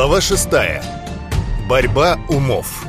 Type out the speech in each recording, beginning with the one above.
Глава шестая. Борьба умов.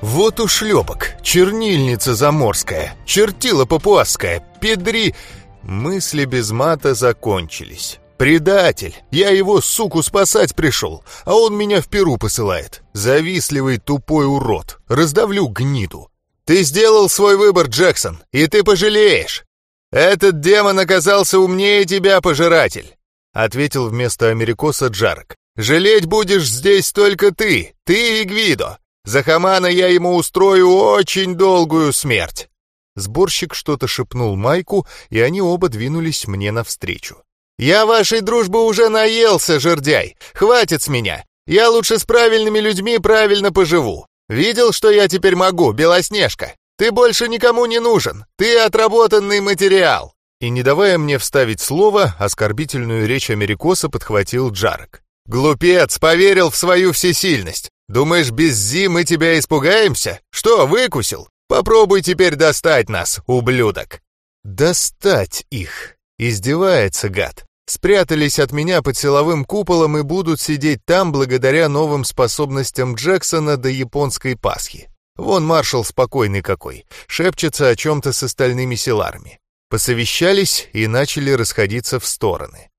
Вот ушлепок, чернильница заморская, чертила папуасская, педри... Мысли без мата закончились. «Предатель! Я его, суку, спасать пришел, а он меня в Перу посылает. Завистливый тупой урод. Раздавлю гниду. Ты сделал свой выбор, Джексон, и ты пожалеешь. Этот демон оказался умнее тебя, пожиратель», — ответил вместо Америкоса Джарк. «Жалеть будешь здесь только ты, ты и Гвидо. За Хамана я ему устрою очень долгую смерть». Сборщик что-то шепнул Майку, и они оба двинулись мне навстречу. «Я вашей дружбы уже наелся, жердяй! Хватит с меня! Я лучше с правильными людьми правильно поживу! Видел, что я теперь могу, Белоснежка? Ты больше никому не нужен! Ты отработанный материал!» И не давая мне вставить слово, оскорбительную речь Америкоса подхватил Джарк. «Глупец, поверил в свою всесильность! Думаешь, без Зи мы тебя испугаемся? Что, выкусил? Попробуй теперь достать нас, ублюдок!» «Достать их!» Издевается гад спрятались от меня под силовым куполом и будут сидеть там благодаря новым способностям Джексона до японской Пасхи. Вон маршал спокойный какой, шепчется о чем-то с остальными силарами. Посовещались и начали расходиться в стороны.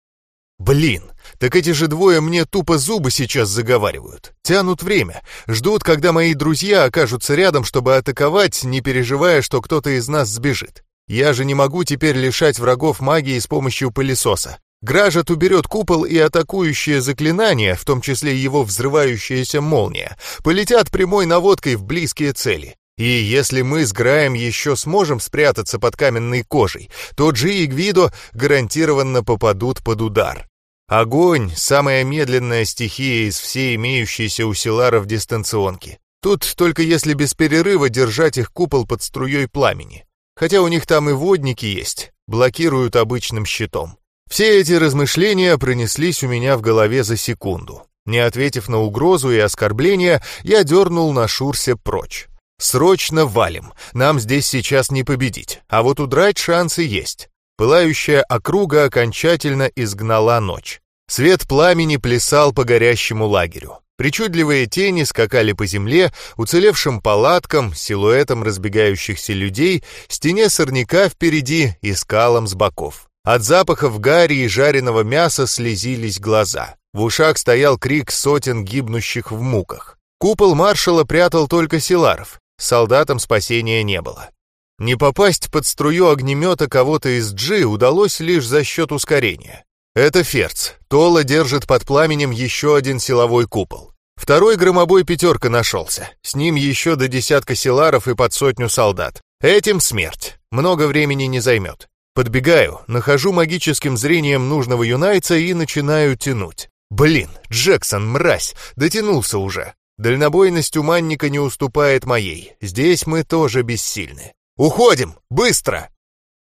Блин, так эти же двое мне тупо зубы сейчас заговаривают. Тянут время, ждут, когда мои друзья окажутся рядом, чтобы атаковать, не переживая, что кто-то из нас сбежит. Я же не могу теперь лишать врагов магии с помощью пылесоса. Гражет уберет купол и атакующие заклинания, в том числе его взрывающаяся молния, полетят прямой наводкой в близкие цели. И если мы с Граем еще сможем спрятаться под каменной кожей, то Джи и Гвидо гарантированно попадут под удар. Огонь — самая медленная стихия из всей имеющейся у Силаров дистанционки. Тут только если без перерыва держать их купол под струей пламени. Хотя у них там и водники есть, блокируют обычным щитом. Все эти размышления пронеслись у меня в голове за секунду. Не ответив на угрозу и оскорбления, я дернул на Шурсе прочь. «Срочно валим! Нам здесь сейчас не победить, а вот удрать шансы есть». Пылающая округа окончательно изгнала ночь. Свет пламени плясал по горящему лагерю. Причудливые тени скакали по земле, уцелевшим палаткам, силуэтом разбегающихся людей, стене сорняка впереди и скалам с боков. От запахов гари и жареного мяса слезились глаза. В ушах стоял крик сотен гибнущих в муках. Купол маршала прятал только Силаров. Солдатам спасения не было. Не попасть под струю огнемета кого-то из Джи удалось лишь за счет ускорения. Это Ферц. Тола держит под пламенем еще один силовой купол. Второй громобой пятерка нашелся. С ним еще до десятка силаров и под сотню солдат. Этим смерть. Много времени не займет. Подбегаю, нахожу магическим зрением нужного юнайца и начинаю тянуть. Блин, Джексон, мразь, дотянулся уже. Дальнобойность у манника не уступает моей. Здесь мы тоже бессильны. Уходим! Быстро!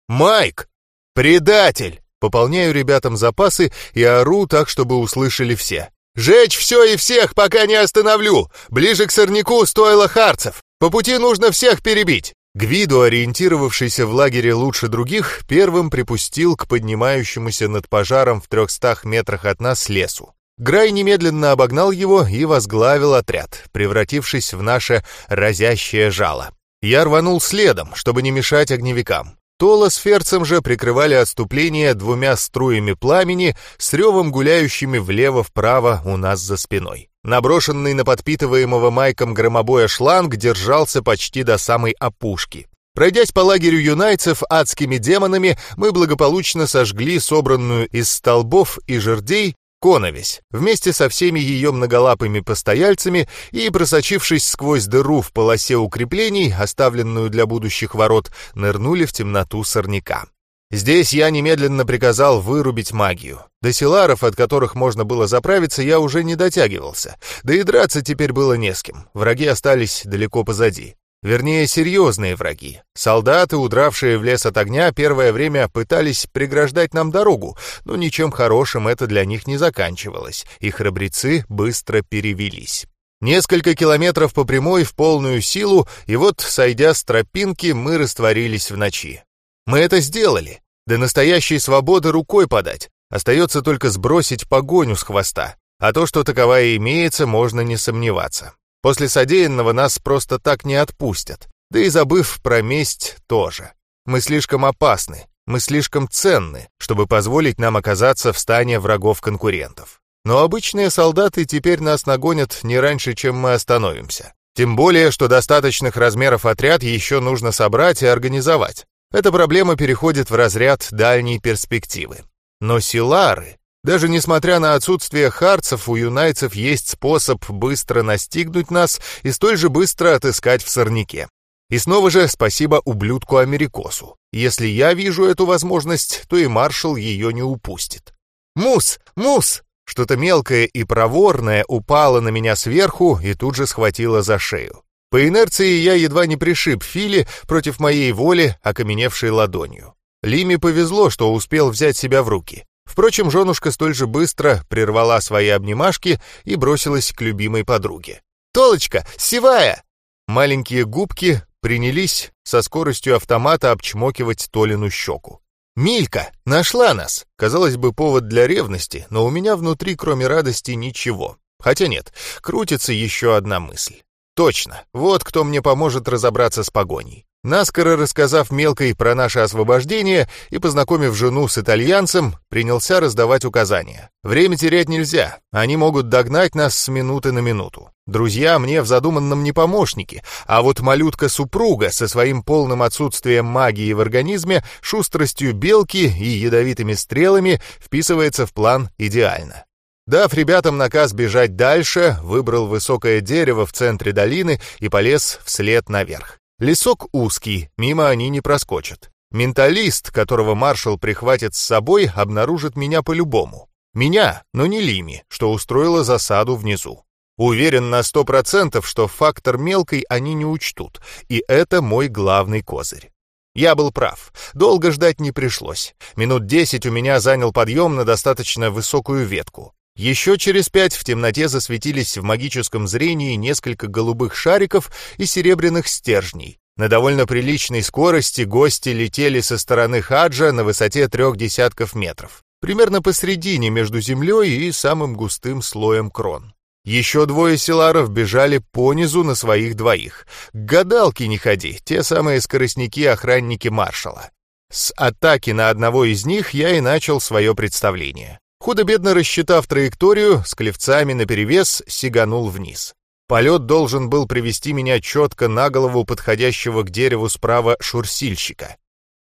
Майк! Предатель! Пополняю ребятам запасы и ору так, чтобы услышали все. «Жечь все и всех, пока не остановлю! Ближе к сорняку стоило харцев! По пути нужно всех перебить! Гвиду, ориентировавшийся в лагере лучше других, первым припустил к поднимающемуся над пожаром в трехстах метрах от нас лесу. Грай немедленно обогнал его и возглавил отряд, превратившись в наше разящее жало. Я рванул следом, чтобы не мешать огневикам. Тола с Ферцем же прикрывали отступление двумя струями пламени с ревом гуляющими влево-вправо у нас за спиной. Наброшенный на подпитываемого майком громобоя шланг держался почти до самой опушки. Пройдясь по лагерю юнайцев адскими демонами, мы благополучно сожгли собранную из столбов и жердей коновесь вместе со всеми ее многолапыми постояльцами и, просочившись сквозь дыру в полосе укреплений, оставленную для будущих ворот, нырнули в темноту сорняка. Здесь я немедленно приказал вырубить магию. До селаров, от которых можно было заправиться, я уже не дотягивался. Да и драться теперь было не с кем. Враги остались далеко позади. Вернее, серьезные враги. Солдаты, удравшие в лес от огня, первое время пытались преграждать нам дорогу, но ничем хорошим это для них не заканчивалось, и храбрецы быстро перевелись. Несколько километров по прямой в полную силу, и вот, сойдя с тропинки, мы растворились в ночи. Мы это сделали. До настоящей свободы рукой подать. Остается только сбросить погоню с хвоста. А то, что таковая имеется, можно не сомневаться. После содеянного нас просто так не отпустят. Да и забыв про месть тоже. Мы слишком опасны, мы слишком ценны, чтобы позволить нам оказаться в стане врагов-конкурентов. Но обычные солдаты теперь нас нагонят не раньше, чем мы остановимся. Тем более, что достаточных размеров отряд еще нужно собрать и организовать. Эта проблема переходит в разряд дальней перспективы. Но силары, даже несмотря на отсутствие харцев, у юнайцев есть способ быстро настигнуть нас и столь же быстро отыскать в сорняке. И снова же спасибо ублюдку-америкосу. Если я вижу эту возможность, то и маршал ее не упустит. «Мус! Мус!» Что-то мелкое и проворное упало на меня сверху и тут же схватило за шею. По инерции я едва не пришиб Фили против моей воли, окаменевшей ладонью. Лиме повезло, что успел взять себя в руки. Впрочем, женушка столь же быстро прервала свои обнимашки и бросилась к любимой подруге. «Толочка, сивая!» Маленькие губки принялись со скоростью автомата обчмокивать Толину щеку. «Милька! Нашла нас!» Казалось бы, повод для ревности, но у меня внутри, кроме радости, ничего. Хотя нет, крутится еще одна мысль. Точно, вот кто мне поможет разобраться с погоней. Наскоро рассказав мелкой про наше освобождение и познакомив жену с итальянцем, принялся раздавать указания. Время терять нельзя, они могут догнать нас с минуты на минуту. Друзья мне в задуманном не помощники, а вот малютка-супруга со своим полным отсутствием магии в организме, шустростью белки и ядовитыми стрелами вписывается в план идеально. Дав ребятам наказ бежать дальше, выбрал высокое дерево в центре долины и полез вслед наверх. Лесок узкий, мимо они не проскочат. Менталист, которого маршал прихватит с собой, обнаружит меня по-любому. Меня, но не Лими, что устроила засаду внизу. Уверен на сто процентов, что фактор мелкой они не учтут, и это мой главный козырь. Я был прав. Долго ждать не пришлось. Минут десять у меня занял подъем на достаточно высокую ветку. Еще через пять в темноте засветились в магическом зрении несколько голубых шариков и серебряных стержней. На довольно приличной скорости гости летели со стороны хаджа на высоте трех десятков метров, примерно посредине между землей и самым густым слоем крон. Еще двое селаров бежали понизу на своих двоих. К гадалке не ходи, те самые скоростники-охранники маршала. С атаки на одного из них я и начал свое представление. Худо-бедно рассчитав траекторию, с клевцами наперевес сиганул вниз. Полет должен был привести меня четко на голову подходящего к дереву справа шурсильщика.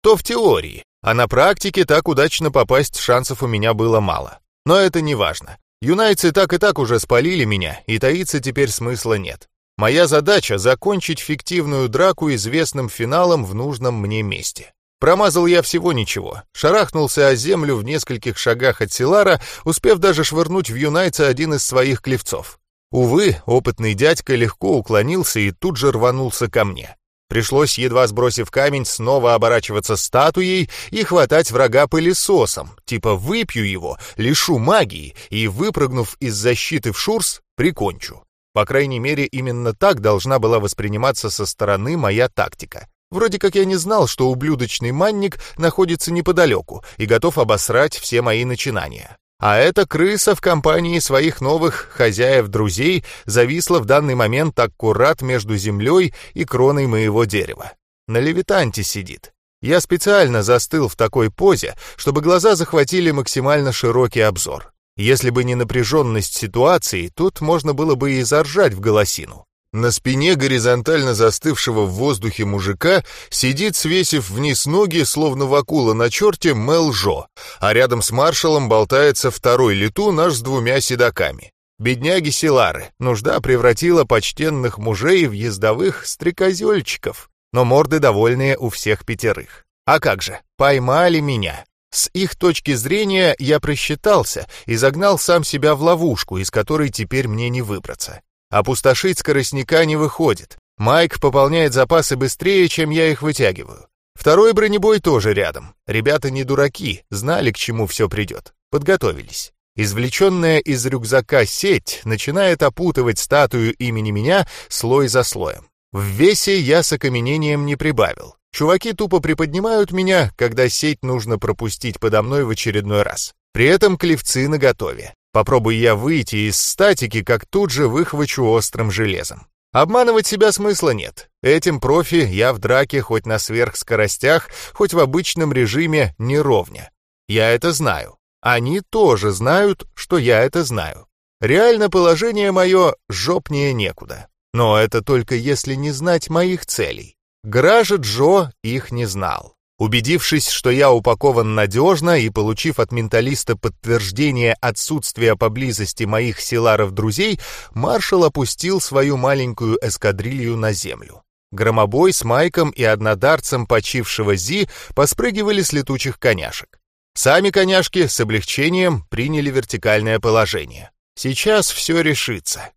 То в теории, а на практике так удачно попасть шансов у меня было мало. Но это не важно. Юнайцы так и так уже спалили меня, и таиться теперь смысла нет. Моя задача — закончить фиктивную драку известным финалом в нужном мне месте. Промазал я всего ничего. Шарахнулся о землю в нескольких шагах от Силара, успев даже швырнуть в юнайца один из своих клевцов. Увы, опытный дядька легко уклонился и тут же рванулся ко мне. Пришлось, едва сбросив камень, снова оборачиваться статуей и хватать врага пылесосом, типа выпью его, лишу магии и, выпрыгнув из защиты в шурс, прикончу. По крайней мере, именно так должна была восприниматься со стороны моя тактика. Вроде как я не знал, что ублюдочный манник находится неподалеку и готов обосрать все мои начинания. А эта крыса в компании своих новых хозяев-друзей зависла в данный момент аккурат между землей и кроной моего дерева. На левитанте сидит. Я специально застыл в такой позе, чтобы глаза захватили максимально широкий обзор. Если бы не напряженность ситуации, тут можно было бы и заржать в голосину. На спине горизонтально застывшего в воздухе мужика сидит, свесив вниз ноги, словно вакула на черте, Мел Жо, а рядом с маршалом болтается второй лету наш с двумя седаками. Бедняги Силары, нужда превратила почтенных мужей в ездовых стрекозельчиков, но морды довольные у всех пятерых. А как же, поймали меня. С их точки зрения я просчитался и загнал сам себя в ловушку, из которой теперь мне не выбраться. Опустошить скоростника не выходит. Майк пополняет запасы быстрее, чем я их вытягиваю. Второй бронебой тоже рядом. Ребята не дураки, знали, к чему все придет. Подготовились. Извлеченная из рюкзака сеть начинает опутывать статую имени меня слой за слоем. В весе я с окаменением не прибавил. Чуваки тупо приподнимают меня, когда сеть нужно пропустить подо мной в очередной раз. При этом клевцы наготове. Попробуй я выйти из статики, как тут же выхвачу острым железом. Обманывать себя смысла нет. Этим профи я в драке хоть на сверхскоростях, хоть в обычном режиме не ровня. Я это знаю. Они тоже знают, что я это знаю. Реально положение мое жопнее некуда. Но это только если не знать моих целей. Гража Джо их не знал. Убедившись, что я упакован надежно и получив от менталиста подтверждение отсутствия поблизости моих силаров-друзей, маршал опустил свою маленькую эскадрилью на землю. Громобой с Майком и однодарцем почившего Зи поспрыгивали с летучих коняшек. Сами коняшки с облегчением приняли вертикальное положение. Сейчас все решится.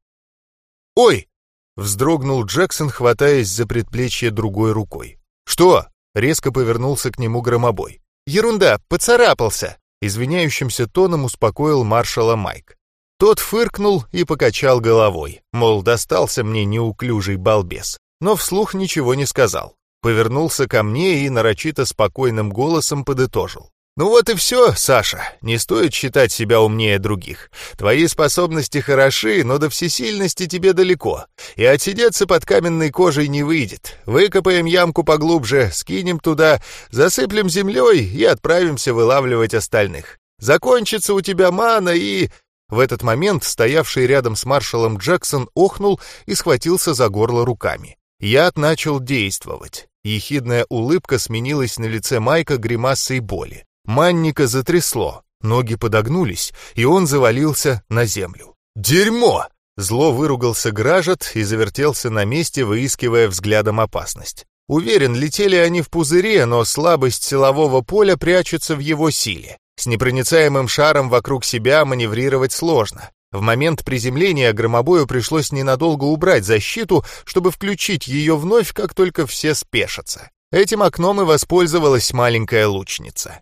«Ой!» — вздрогнул Джексон, хватаясь за предплечье другой рукой. «Что?» Резко повернулся к нему громобой. «Ерунда, поцарапался!» Извиняющимся тоном успокоил маршала Майк. Тот фыркнул и покачал головой, мол, достался мне неуклюжий балбес, но вслух ничего не сказал. Повернулся ко мне и нарочито спокойным голосом подытожил. «Ну вот и все, Саша. Не стоит считать себя умнее других. Твои способности хороши, но до всесильности тебе далеко. И отсидеться под каменной кожей не выйдет. Выкопаем ямку поглубже, скинем туда, засыплем землей и отправимся вылавливать остальных. Закончится у тебя мана и...» В этот момент стоявший рядом с маршалом Джексон охнул и схватился за горло руками. Яд начал действовать. Ехидная улыбка сменилась на лице Майка гримасой боли. Манника затрясло, ноги подогнулись, и он завалился на землю. «Дерьмо!» Зло выругался Гражет и завертелся на месте, выискивая взглядом опасность. Уверен, летели они в пузыре, но слабость силового поля прячется в его силе. С непроницаемым шаром вокруг себя маневрировать сложно. В момент приземления громобою пришлось ненадолго убрать защиту, чтобы включить ее вновь, как только все спешатся. Этим окном и воспользовалась маленькая лучница.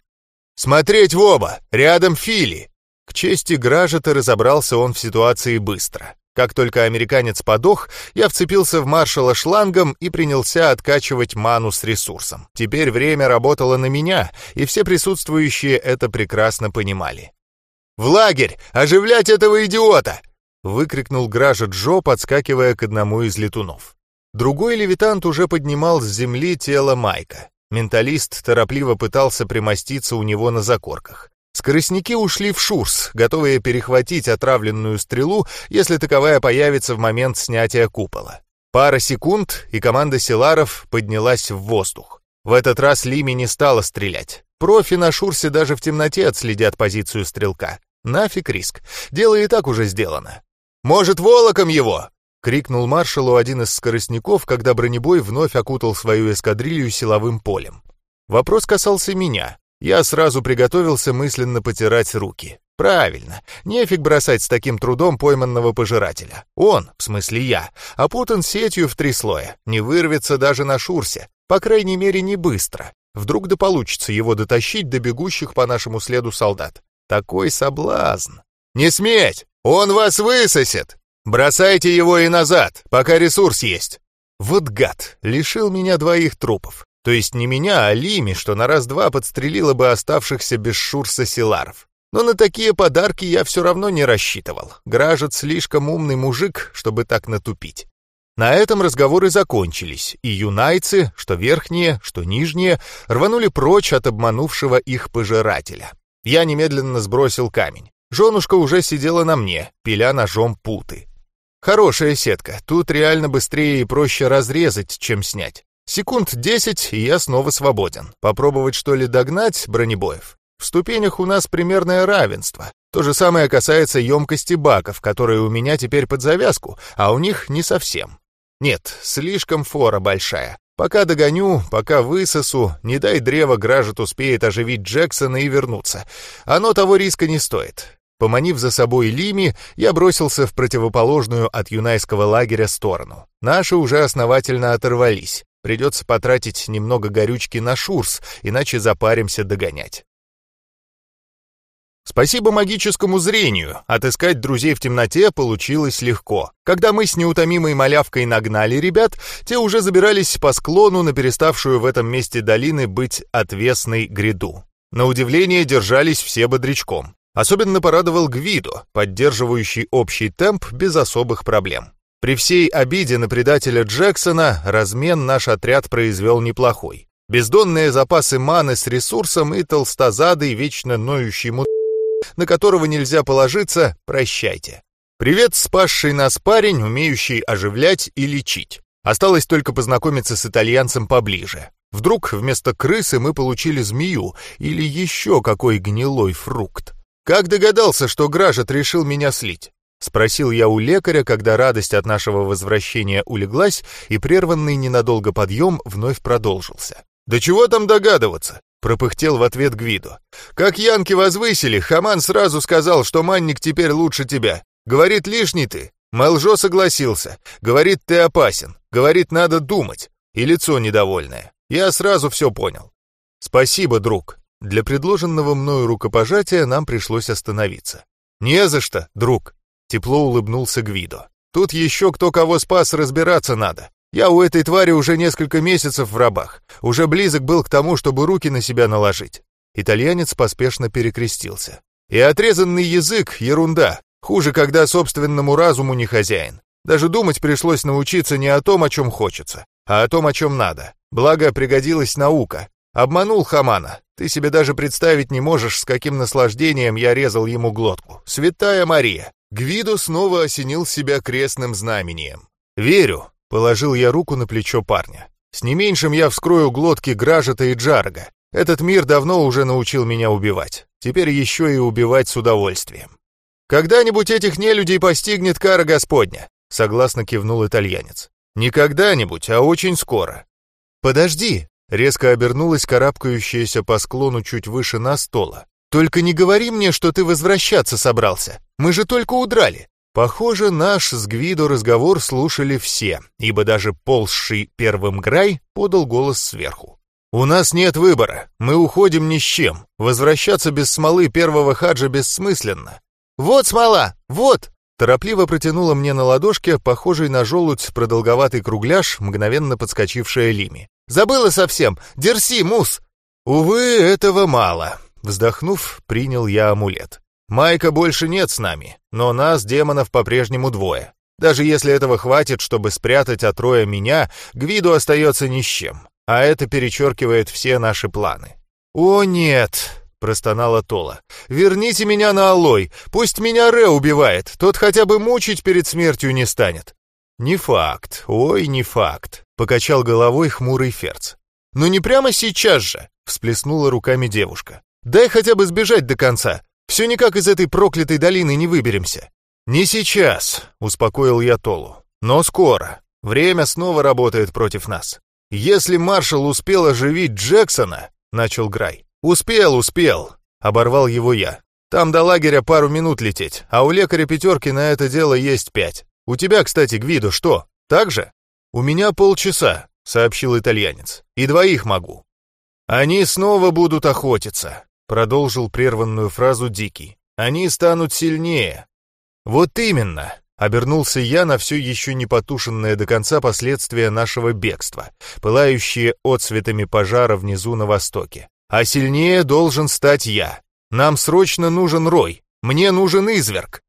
«Смотреть в оба! Рядом Фили!» К чести Гражета разобрался он в ситуации быстро. Как только американец подох, я вцепился в маршала шлангом и принялся откачивать ману с ресурсом. Теперь время работало на меня, и все присутствующие это прекрасно понимали. «В лагерь! Оживлять этого идиота!» — выкрикнул Гража Джо, подскакивая к одному из летунов. Другой левитант уже поднимал с земли тело Майка. Менталист торопливо пытался примоститься у него на закорках. Скоростники ушли в шурс, готовые перехватить отравленную стрелу, если таковая появится в момент снятия купола. Пара секунд, и команда Силаров поднялась в воздух. В этот раз Лими не стала стрелять. Профи на шурсе даже в темноте отследят позицию стрелка. Нафиг риск. Дело и так уже сделано. «Может, волоком его?» — крикнул маршалу один из скоростников, когда бронебой вновь окутал свою эскадрилью силовым полем. Вопрос касался меня. Я сразу приготовился мысленно потирать руки. Правильно, нефиг бросать с таким трудом пойманного пожирателя. Он, в смысле я, опутан сетью в три слоя, не вырвется даже на шурсе, по крайней мере не быстро. Вдруг да получится его дотащить до бегущих по нашему следу солдат. Такой соблазн. «Не сметь! Он вас высосет!» «Бросайте его и назад, пока ресурс есть!» Вот гад, лишил меня двоих трупов. То есть не меня, а Лими, что на раз-два подстрелила бы оставшихся без шурса силаров. Но на такие подарки я все равно не рассчитывал. Гражет слишком умный мужик, чтобы так натупить. На этом разговоры закончились, и юнайцы, что верхние, что нижние, рванули прочь от обманувшего их пожирателя. Я немедленно сбросил камень. Женушка уже сидела на мне, пиля ножом путы. Хорошая сетка, тут реально быстрее и проще разрезать, чем снять. Секунд десять, и я снова свободен. Попробовать, что ли, догнать бронебоев? В ступенях у нас примерное равенство. То же самое касается емкости баков, которые у меня теперь под завязку, а у них не совсем. Нет, слишком фора большая. Пока догоню, пока высосу, не дай древо Гражет успеет оживить Джексона и вернуться. Оно того риска не стоит. Поманив за собой Лими, я бросился в противоположную от юнайского лагеря сторону. Наши уже основательно оторвались. Придется потратить немного горючки на шурс, иначе запаримся догонять. Спасибо магическому зрению, отыскать друзей в темноте получилось легко. Когда мы с неутомимой малявкой нагнали ребят, те уже забирались по склону на переставшую в этом месте долины быть отвесной гряду. На удивление держались все бодрячком. Особенно порадовал Гвидо, поддерживающий общий темп без особых проблем. При всей обиде на предателя Джексона размен наш отряд произвел неплохой. Бездонные запасы маны с ресурсом и толстозадый, вечно ноющий мут на которого нельзя положиться, прощайте. Привет, спасший нас парень, умеющий оживлять и лечить. Осталось только познакомиться с итальянцем поближе. Вдруг вместо крысы мы получили змею или еще какой гнилой фрукт. Как догадался, что Гражет решил меня слить? Спросил я у лекаря, когда радость от нашего возвращения улеглась, и прерванный ненадолго подъем вновь продолжился. «Да чего там догадываться? Пропыхтел в ответ Гвидо. «Как Янки возвысили, Хаман сразу сказал, что Манник теперь лучше тебя. Говорит, лишний ты. Малжо согласился. Говорит, ты опасен. Говорит, надо думать. И лицо недовольное. Я сразу все понял. Спасибо, друг. Для предложенного мною рукопожатия нам пришлось остановиться. Не за что, друг. Тепло улыбнулся Гвидо. Тут еще кто кого спас, разбираться надо. Я у этой твари уже несколько месяцев в рабах, уже близок был к тому, чтобы руки на себя наложить. Итальянец поспешно перекрестился. И отрезанный язык — ерунда. Хуже, когда собственному разуму не хозяин. Даже думать пришлось научиться не о том, о чем хочется, а о том, о чем надо. Благо, пригодилась наука. Обманул Хамана. Ты себе даже представить не можешь, с каким наслаждением я резал ему глотку. Святая Мария! Гвиду снова осенил себя крестным знамением. Верю, Положил я руку на плечо парня. С не меньшим я вскрою глотки Гражета и Джарга. Этот мир давно уже научил меня убивать. Теперь еще и убивать с удовольствием. «Когда-нибудь этих нелюдей постигнет кара Господня», — согласно кивнул итальянец. «Не когда-нибудь, а очень скоро». «Подожди», — резко обернулась карабкающаяся по склону чуть выше нас стола. «Только не говори мне, что ты возвращаться собрался. Мы же только удрали. Похоже, наш с Гвидо разговор слушали все, ибо даже ползший первым Грай подал голос сверху. «У нас нет выбора, мы уходим ни с чем. Возвращаться без смолы первого хаджа бессмысленно». «Вот смола, вот!» Торопливо протянула мне на ладошке, похожий на желудь, продолговатый кругляш, мгновенно подскочившая Лими. «Забыла совсем! Дерси, мус!» «Увы, этого мало!» Вздохнув, принял я амулет. Майка больше нет с нами, но нас, демонов, по-прежнему двое. Даже если этого хватит, чтобы спрятать от Роя меня, Гвиду остается ни с чем. А это перечеркивает все наши планы. «О, нет!» — простонала Тола. «Верните меня на Алой! Пусть меня Ре убивает! Тот хотя бы мучить перед смертью не станет!» «Не факт, ой, не факт!» — покачал головой хмурый Ферц. «Но не прямо сейчас же!» — всплеснула руками девушка. «Дай хотя бы сбежать до конца! Все никак из этой проклятой долины не выберемся. Не сейчас, успокоил я Толу. Но скоро. Время снова работает против нас. Если маршал успел оживить Джексона, начал Грай. Успел, успел, оборвал его я. Там до лагеря пару минут лететь, а у лекаря пятерки на это дело есть пять. У тебя, кстати, Гвиду, что, так же? У меня полчаса, сообщил итальянец. И двоих могу. Они снова будут охотиться. Продолжил прерванную фразу Дикий. «Они станут сильнее». «Вот именно», — обернулся я на все еще не потушенное до конца последствия нашего бегства, пылающие отцветами пожара внизу на востоке. «А сильнее должен стать я. Нам срочно нужен Рой. Мне нужен изверг».